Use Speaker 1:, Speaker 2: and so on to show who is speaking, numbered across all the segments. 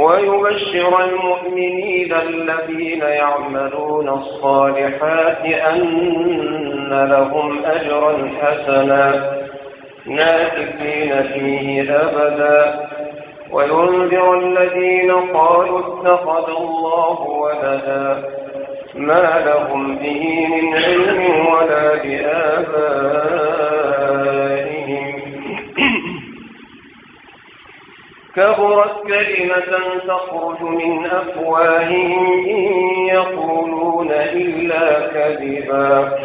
Speaker 1: ويبشر المؤمنين الذين يعملون الصالحات أن لهم أجرا حسنا ناكثين فيه أبدا. وينذر الذين قالوا اتخذ الله ولدا. ما لهم به من علم ولا بآبائهم كبرت كلمة تخرج من أفواههم إن يقولون إلا كذبا.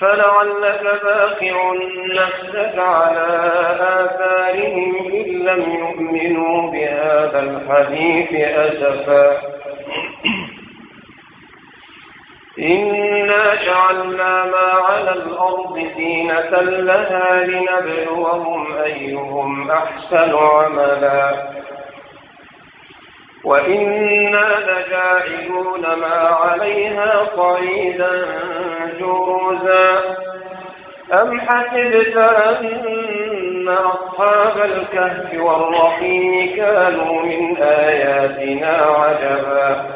Speaker 1: فلعلك باقع نفسك على آثارهم إن لم يؤمنوا بهذا الحديث أسفا. إنا جعلنا ما على الأرض زينة لها لنبلوهم أيهم أحسن عملا وإنا لجاعلون ما عليها صعيدا جرزا أم حسبت أن أصحاب الكهف والرحيم كانوا من آياتنا عجبا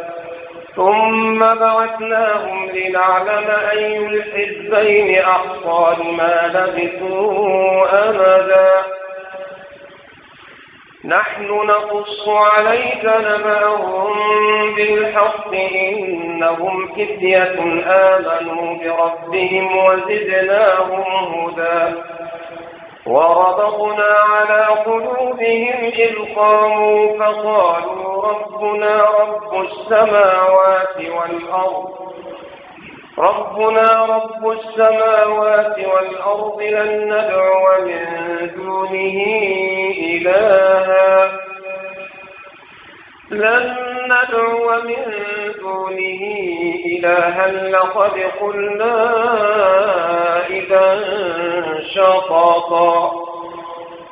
Speaker 1: ثم بعثناهم لنعلم أي الحزبين أحصى لما لبثوا أمدا نحن نقص عليك نبأهم بالحق إنهم فتية آمنوا بربهم وزدناهم هدى. وربطنا على قلوبهم إذ قاموا فقالوا ربنا رب السماوات والأرض ربنا رب السماوات والأرض لن ندعو من دونه إلها. لن ندعو من دونه إلها لقد قلنا إذا شططا.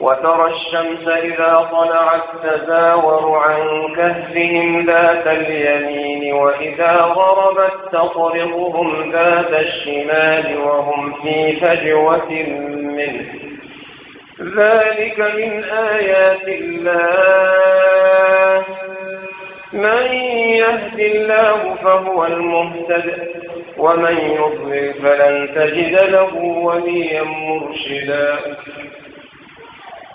Speaker 1: وترى الشمس إذا طلعت تزاور عن كهفهم ذات اليمين وإذا غربت تطرقهم ذات الشمال وهم في فجوة منه. ذلك من آيات الله. من يهد الله فهو المهتد ومن يضلل فلن تجد له وليا مرشدا.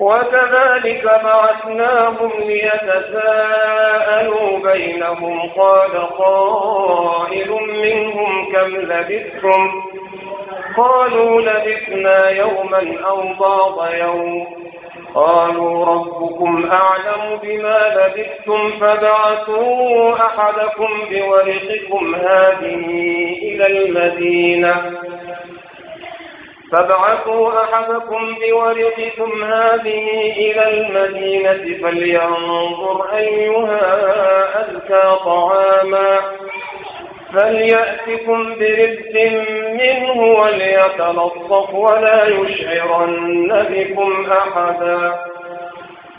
Speaker 1: وكذلك بعثناهم ليتساءلوا بينهم. قال قائل منهم كم لبثتم؟ قالوا لبثنا يوما أو بعض يوم. قالوا ربكم أعلم بما لبثتم فبعثوا أحدكم بورقكم. هذه إلى المدينة. فابعثوا أحدكم بورقكم هذه إلى المدينة فلينظر أيها أزكى طعاما فليأتكم برزق منه وليتلطف ولا يشعرن بكم أحدا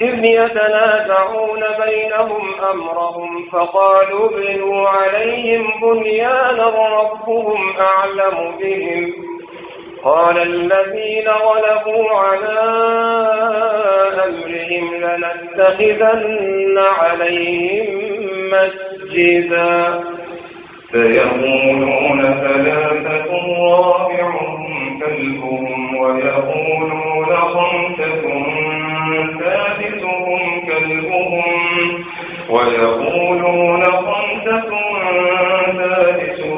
Speaker 1: إذ يتنازعون بينهم أمرهم فقالوا ابنوا عليهم بنيانا ربهم أعلم بهم. قال الذين غلبوا على أمرهم لنتخذن عليهم مسجدا.
Speaker 2: فيقولون ثلاثة رابعهم كلبهم ويقولون خمسة ويقولون خمسة سادسهم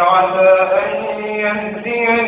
Speaker 2: عسى أن يهديني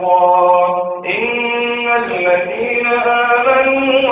Speaker 2: مرتفقا إن الذين آمنوا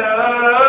Speaker 2: شاء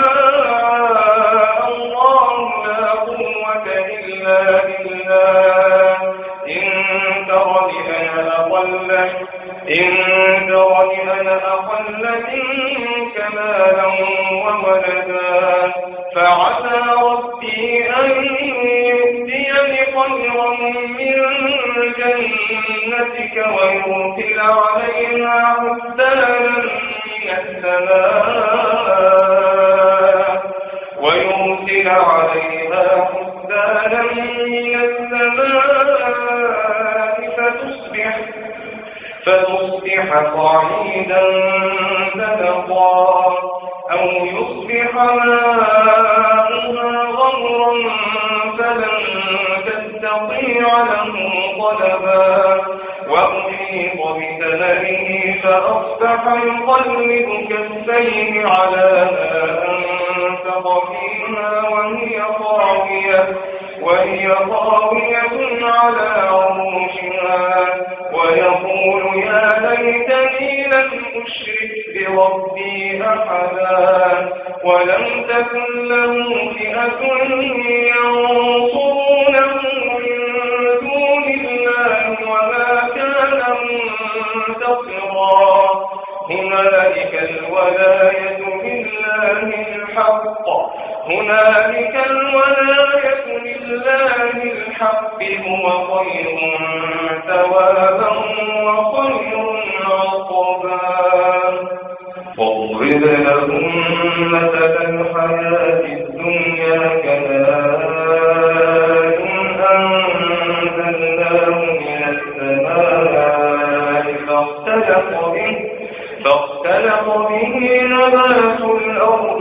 Speaker 2: خاوية وهي خاوية على عروشها. ويقول يا ليتني لم أشرك بربي أحدا ولم تكن له فئة ينصرونه من دون الله وما كان منتصرا. هنالك الولاية لله الحق. هنالك الولاية لله الحق هو خير ثوابا وخير عقبا. واضرب لهم مثل الحياة الدنيا كماء أنزلناه من السماء فاختلط به فاختلط به نبات الأرض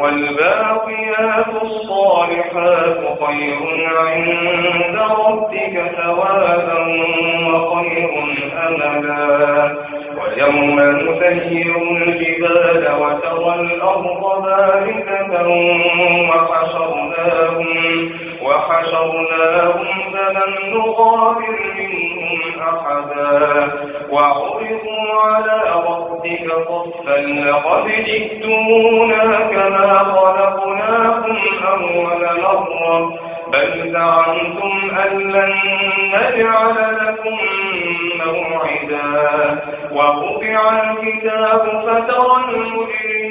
Speaker 2: والباقيات الصالحات خير عند ربك ثوابا وخير أملا. ويوم نسير الجبال وترى الأرض باركة وحشرناهم. وحشرناهم فلم نغادر منهم أحدا. وعرضوا على ربك صفا لقد جئتمونا كما خلقناكم أول مرة. بل زعمتم أن لن نجعل لكم موعدا. وقطع الكتاب فترى المجرمين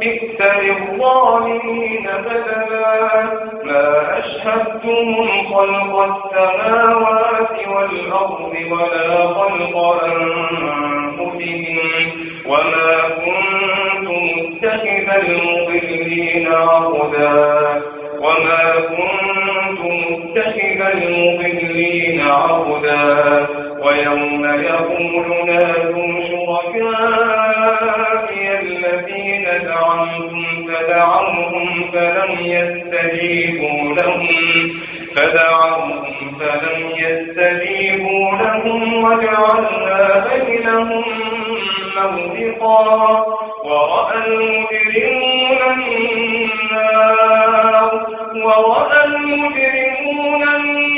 Speaker 2: بئس للظالمين بدلا. ما أشهدتم خلق السماوات والأرض ولا خلق أنفسهم وما كنت متخذ المضلين عقدا. وما كنت متخذ المضلين عقدا. ويوم يقول نادوا شركائي الذين زعمتم فدعوهم فلم يستجيبوا لهم. فدعوهم فلم يستجيبوا لهم وجعلنا بينهم موبقا ورأى المجرمون النار ورأى المجرمون النار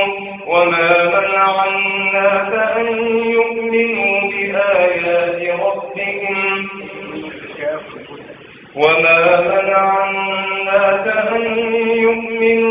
Speaker 2: وما منع الناس أن يؤمنوا بآيات ربهم وما منع الناس أن يؤمنوا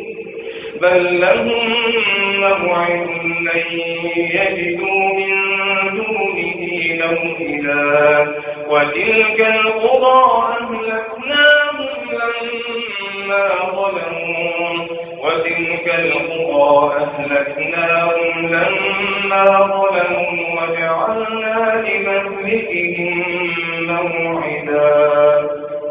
Speaker 2: بل لهم موعد لن يجدوا من دونه موئلا وتلك القرى أهلكناهم لما ظلموا وتلك القرى أهلكناهم لما ظلموا وجعلنا لمهلكهم موعدا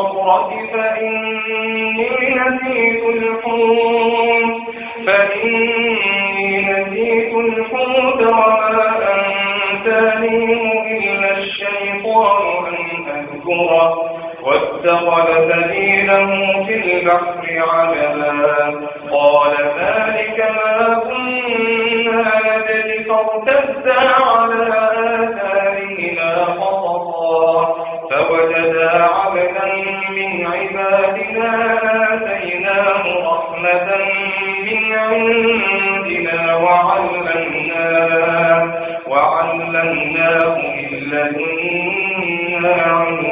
Speaker 2: الصخرة فإني نسيت الحوت فإني نسيت الحوت وما أنسانيه إلا الشيطان أن أذكره. واتخذ سبيله في البحر عجبا. قال ذلك ما كنا ندري فارتدا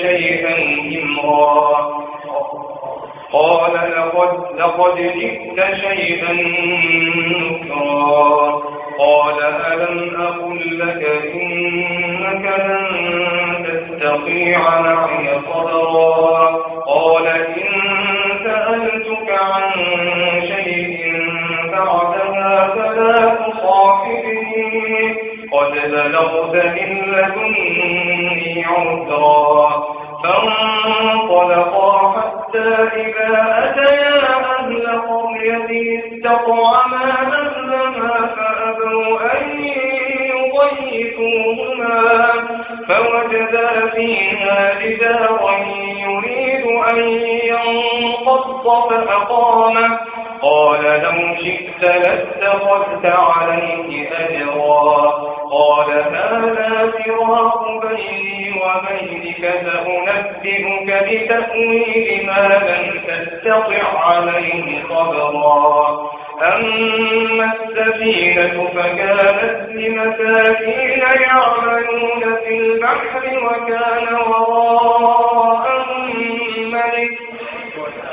Speaker 2: شيئا إمرا. قال لقد, لقد جئت شيئا نكرا. قال ألم أقل لك إنك لن تستطيع معي صبرا قال إن سألتك عن بلغت من لدني عذرا فانطلقا حتى إذا أتيا أهل قرية استطعما أهلها فأبوا أن يضيفوهما فوجدا فيها جدارا يريد أن ينقض فأقامه قال لو شئت لاتخذت عليه أجرا قال هذا فراق بيني وبينك سأنبئك بتأويل ما لم تستطع عليه صبرا أما السفينة فكانت لمساكين يعملون في البحر وكان وراءهم ملك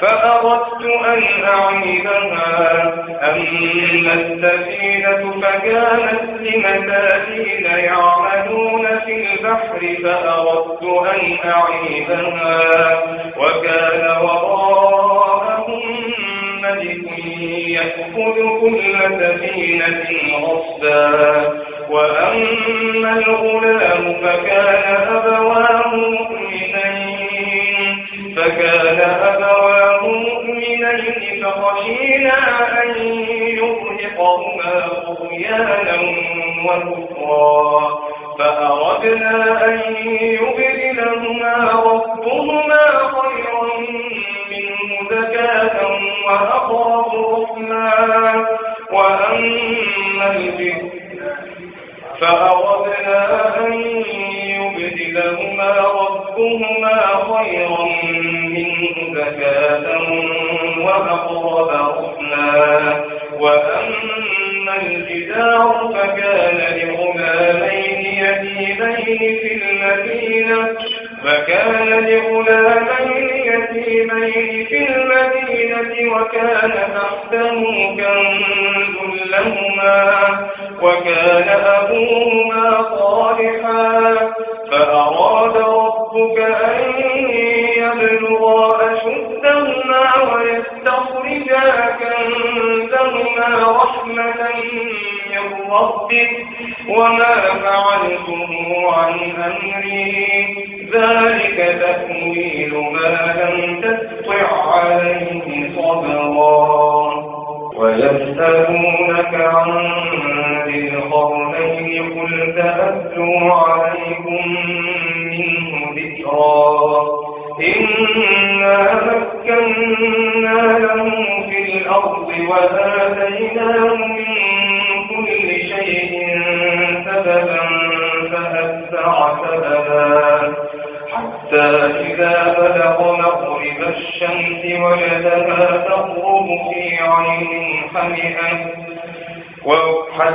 Speaker 2: فأردت أن أعيدها أما السفينة فكانت لمساكين يعملون في البحر فأردت أن أعيدها وكان وراءهم ملك يأخذ كل سفينة غصبا وأما الغلام فكان أبواه فكان أبواه مؤمنين فخشينا أن يرهقهما طغيانا وكفرا. فأردنا أن يبدلهما ربهما خيرا منه زكاة وأقرب رحما. وأما الجد فأردنا أن يبدلهما ربهما خيرا منه زكاة وأقرب رحما وأما الجدار فكان لغلامين يتيمين في المدينة. فكان لغلامين يتيمين في المدينة وكان تحته كنز لهما. وكان أبوهما صالحا.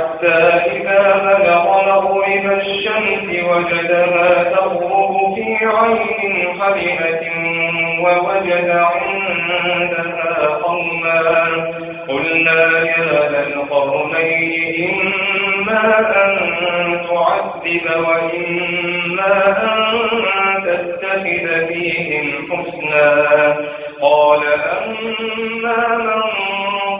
Speaker 2: وحتى إذا بلغ مغرب الشمس وجدها تغرب في عين حمئة ووجد عندها قوما. قلنا يا ذا القرنين إما أن تعذب وإما أن تتخذ فيهم حسنا. قال أما من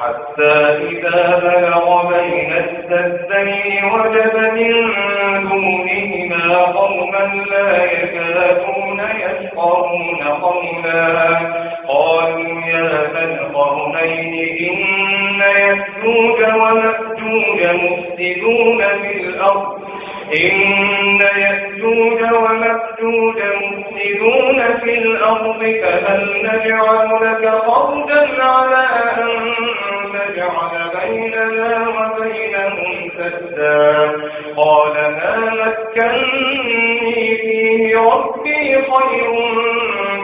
Speaker 2: حتى إذا بلغ بين السدين وجد من دونهما قوما لا يكادون يفقهون قولا. قالوا يا ذا القرنين إن يأجوج ومأجوج مفسدون في الأرض. إن يأجوج ومأجوج مفسدون في الأرض فهل نجعل لك خرجا على أن تجعل بيننا وبينهم سدا. قال ما مكني فيه ربي خير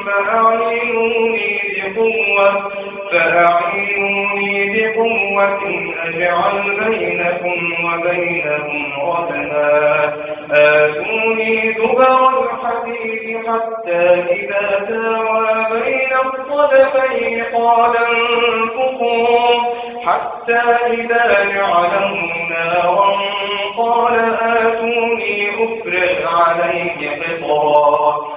Speaker 2: فأعينوني بقوة فأعينوني بقوة أجعل بينكم وبينهم ردما آتوني زبر الحديد حتى إذا ساوى بين الصدفين قال انفقوا حتى إذا جعله نارا قال آتوني أفرغ عليه قطرا.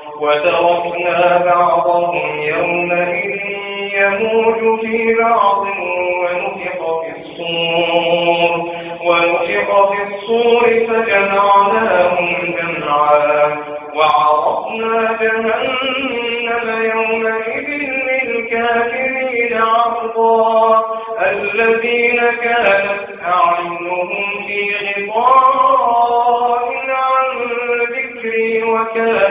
Speaker 2: وتركنا بعضهم يومئذ يموج في بعض ونفق في الصور. ونفق في الصور فجمعناهم جمعا. وعرضنا جهنم يومئذ للكافرين عرضا. الذين كانت أعينهم في غطاء عن ذكري وكانوا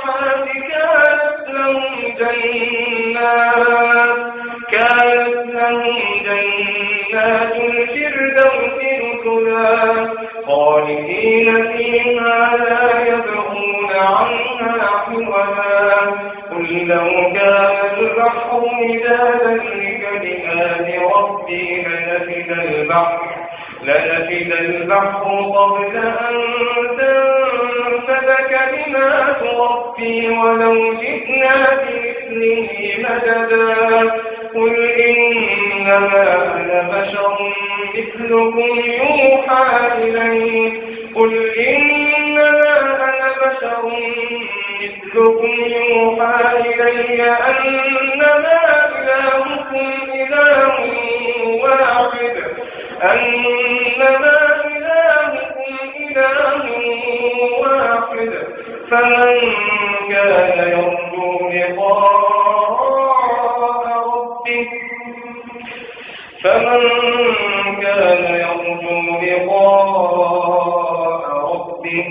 Speaker 2: الصالحات كانت لهم جنات كانت لهم جنات الفردوس خالدين فيها لا يبغون عنها حولا. قل لو كان البحر مدادا لكلمات ربي لنفد البحر لنفد البحر قبل أن تنفذ كلمات ربي ولو جئنا بمثله مددا قل إنما أنا بشر مثلكم يوحى إلي قل إنما أنا بشر مثلكم يوحى إلي أنما إلهكم إله واحد أنما إلهكم إله واحد فمن كان يرجو لقاء ربه فمن كان يرجو لقاء ربه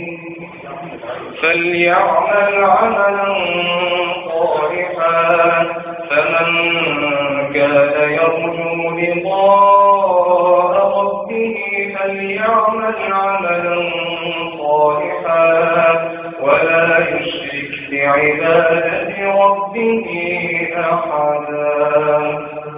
Speaker 2: فليعمل عملا صالحا. فمن كان يرجو لقاء ربه فليعمل عملا لعبادة ربه أحدا.